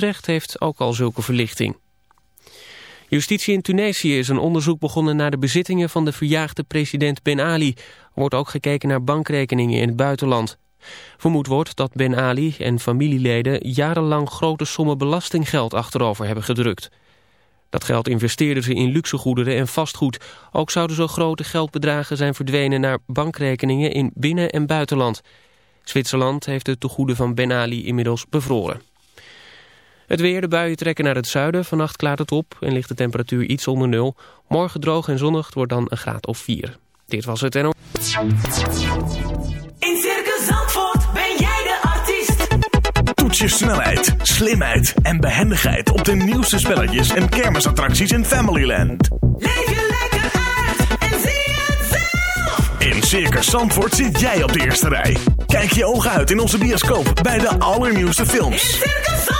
Utrecht heeft ook al zulke verlichting. Justitie in Tunesië is een onderzoek begonnen naar de bezittingen van de verjaagde president Ben Ali. Er wordt ook gekeken naar bankrekeningen in het buitenland. Vermoed wordt dat Ben Ali en familieleden jarenlang grote sommen belastinggeld achterover hebben gedrukt. Dat geld investeerden ze in luxegoederen en vastgoed. Ook zouden zo grote geldbedragen zijn verdwenen naar bankrekeningen in binnen- en buitenland. Zwitserland heeft de tegoeden van Ben Ali inmiddels bevroren. Het weer, de buien trekken naar het zuiden. Vannacht klaart het op en ligt de temperatuur iets onder nul. Morgen droog en zonnig, wordt dan een graad of 4. Dit was het en... In Circus Zandvoort ben jij de artiest. Toets je snelheid, slimheid en behendigheid op de nieuwste spelletjes en kermisattracties in Familyland. Leef je lekker uit en zie het zelf. In Circus Zandvoort zit jij op de eerste rij. Kijk je ogen uit in onze bioscoop bij de allernieuwste In films. Circus Zandvoort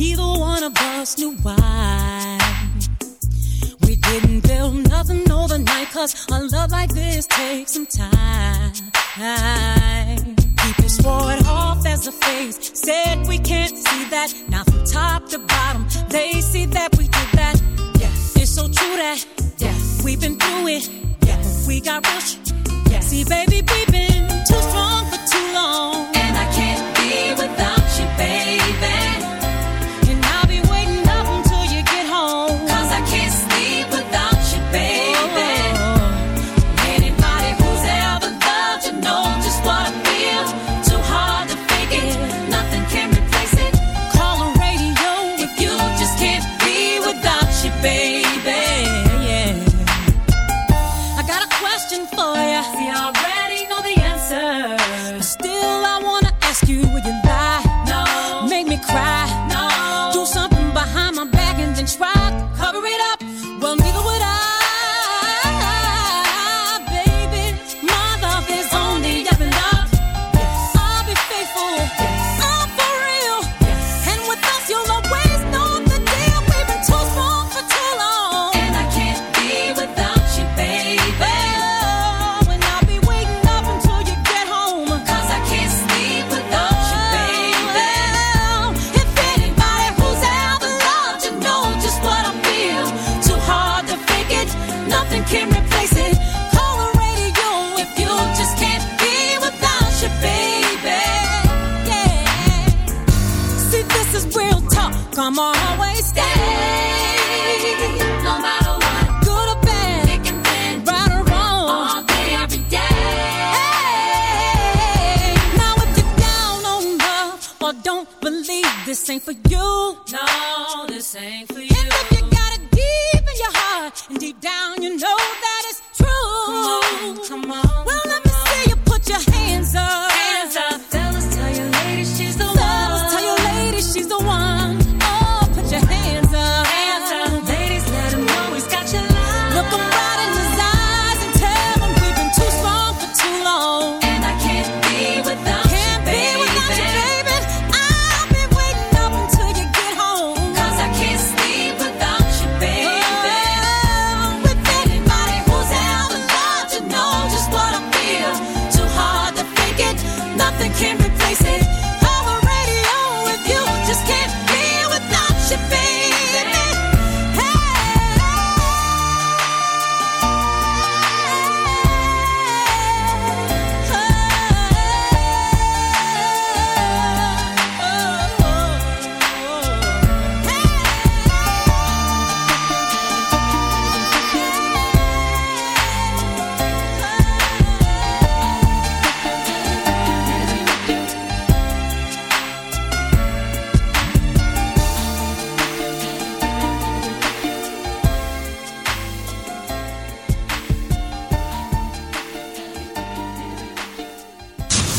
Neither one of us knew why.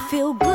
I feel good,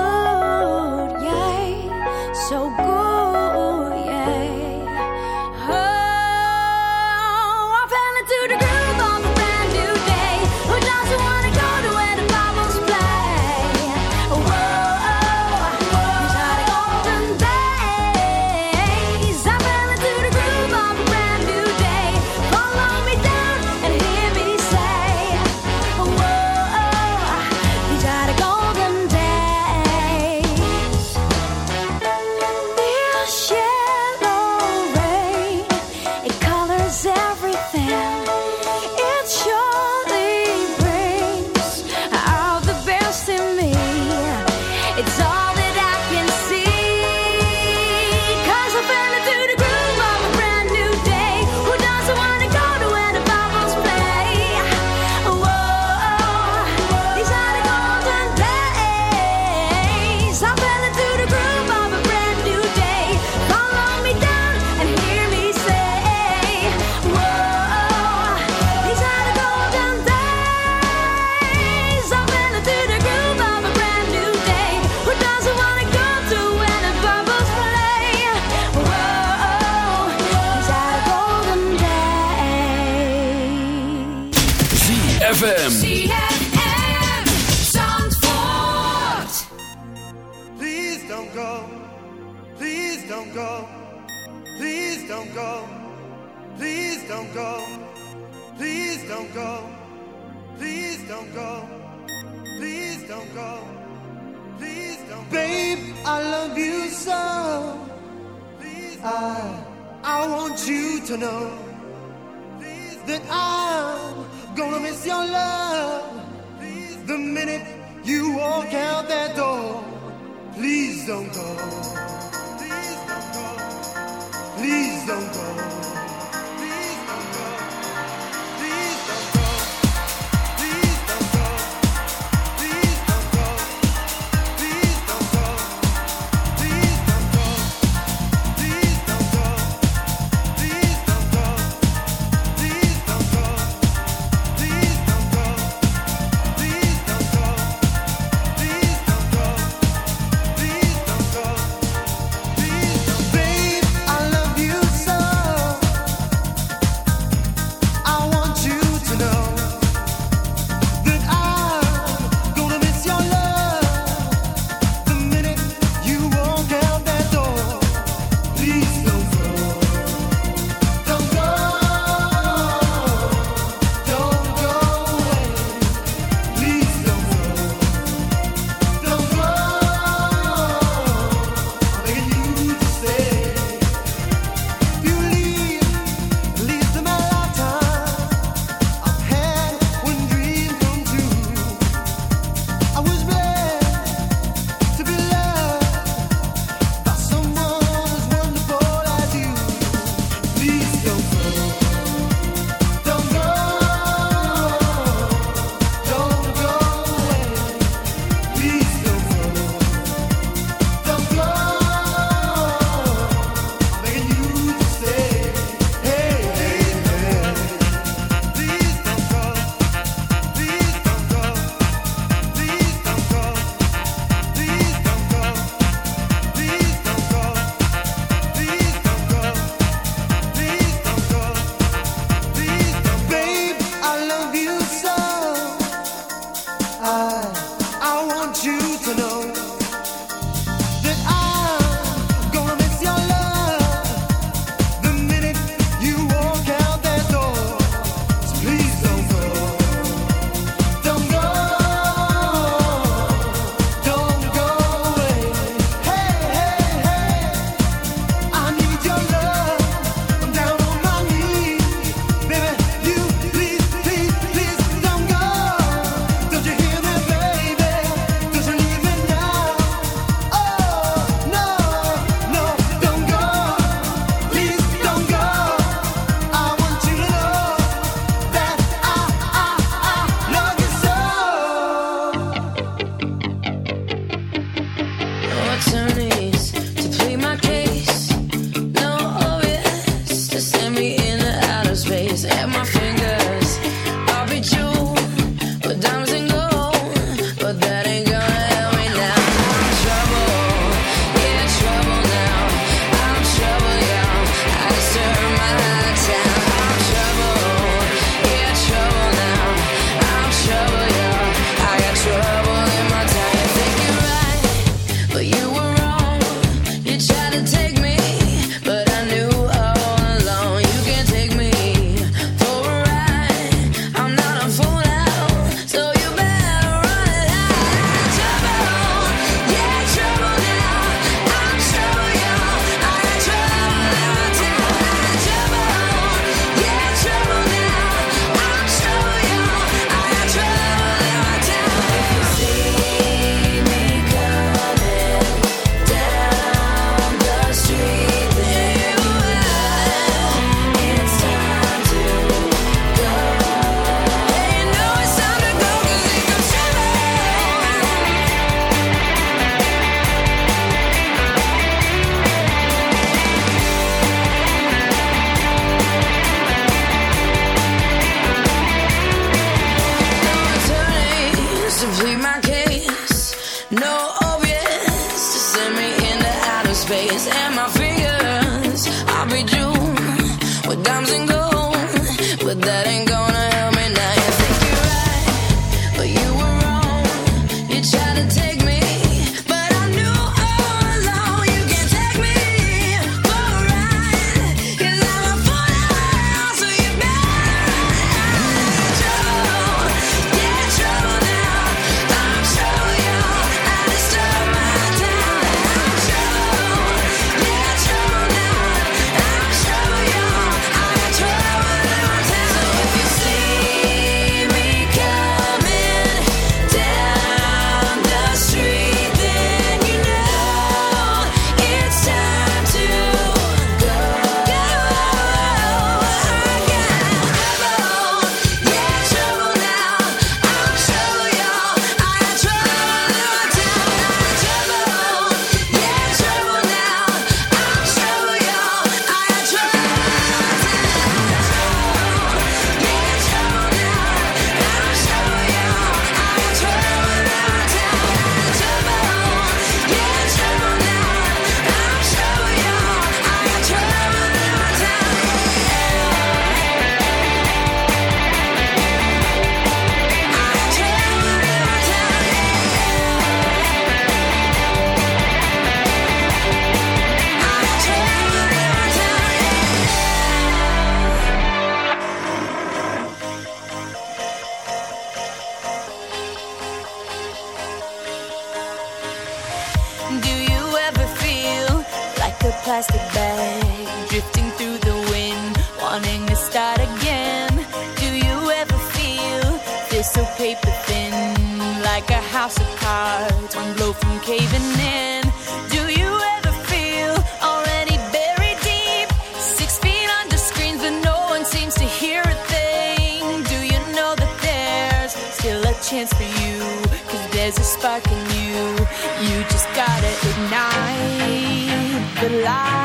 the light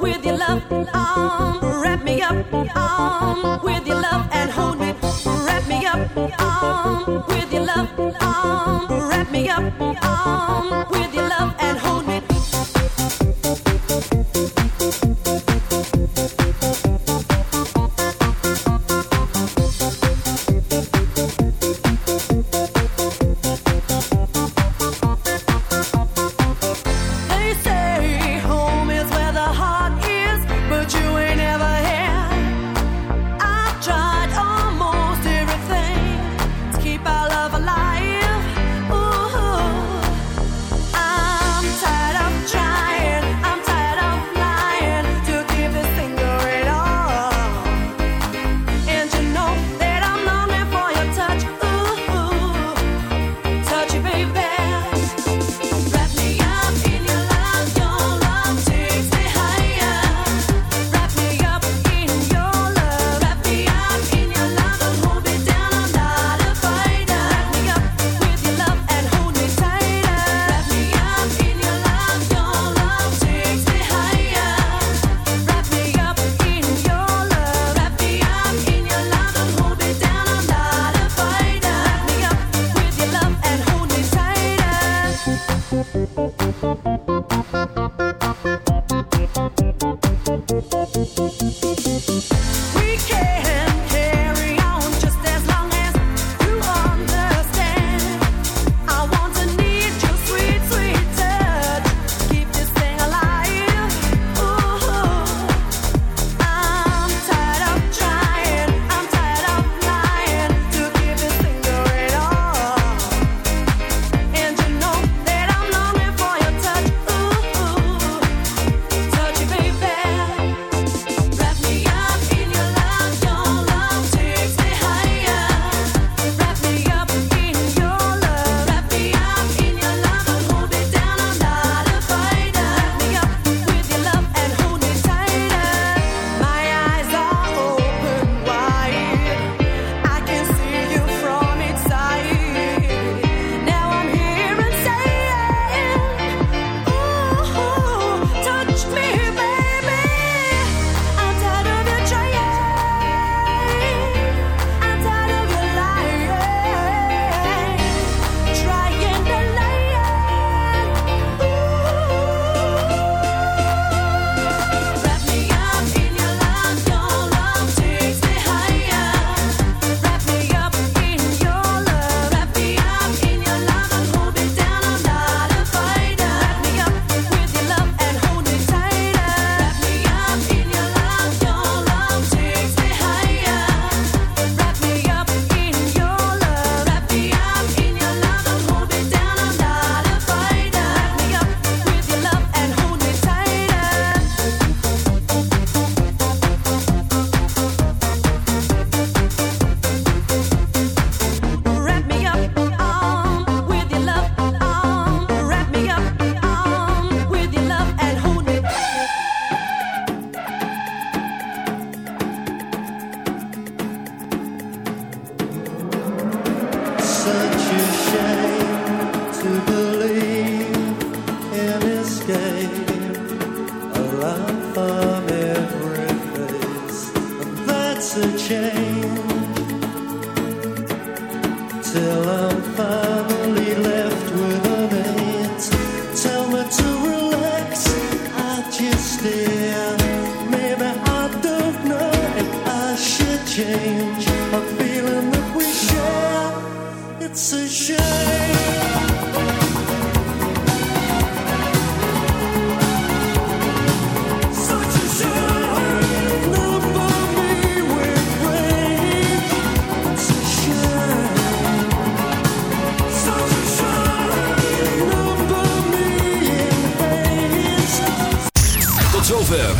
With your love. Um, wrap me up with your love and hold me. Wrap me up with your love. Um, wrap me up um,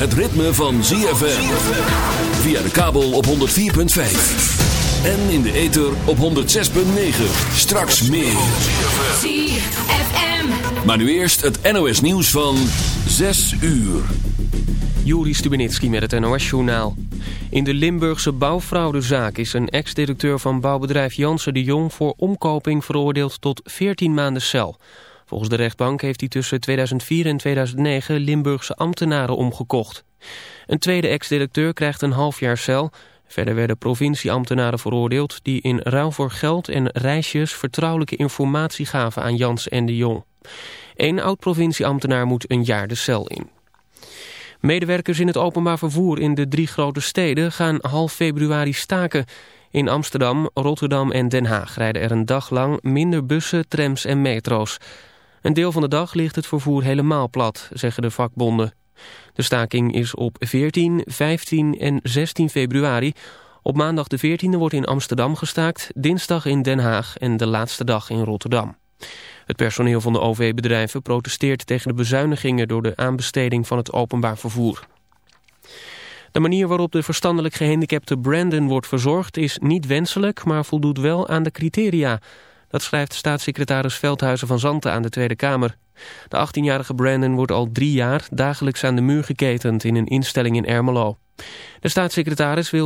het ritme van ZFM. Via de kabel op 104.5. En in de ether op 106.9. Straks meer. ZFM. Maar nu eerst het NOS nieuws van 6 uur. Juri Stubenitski met het NOS-journaal. In de Limburgse bouwfraudezaak is een ex-directeur van bouwbedrijf Jansen de Jong... voor omkoping veroordeeld tot 14 maanden cel. Volgens de rechtbank heeft hij tussen 2004 en 2009 Limburgse ambtenaren omgekocht. Een tweede ex-directeur krijgt een half jaar cel. Verder werden provincieambtenaren veroordeeld... die in ruil voor geld en reisjes vertrouwelijke informatie gaven aan Jans en de Jong. Eén oud-provincieambtenaar moet een jaar de cel in. Medewerkers in het openbaar vervoer in de drie grote steden gaan half februari staken. In Amsterdam, Rotterdam en Den Haag rijden er een dag lang minder bussen, trams en metro's. Een deel van de dag ligt het vervoer helemaal plat, zeggen de vakbonden. De staking is op 14, 15 en 16 februari. Op maandag de 14e wordt in Amsterdam gestaakt, dinsdag in Den Haag en de laatste dag in Rotterdam. Het personeel van de OV-bedrijven protesteert tegen de bezuinigingen door de aanbesteding van het openbaar vervoer. De manier waarop de verstandelijk gehandicapte Brandon wordt verzorgd is niet wenselijk, maar voldoet wel aan de criteria. Dat schrijft staatssecretaris Veldhuizen van Zanten aan de Tweede Kamer. De 18-jarige Brandon wordt al drie jaar dagelijks aan de muur geketend in een instelling in Ermelo. De staatssecretaris wil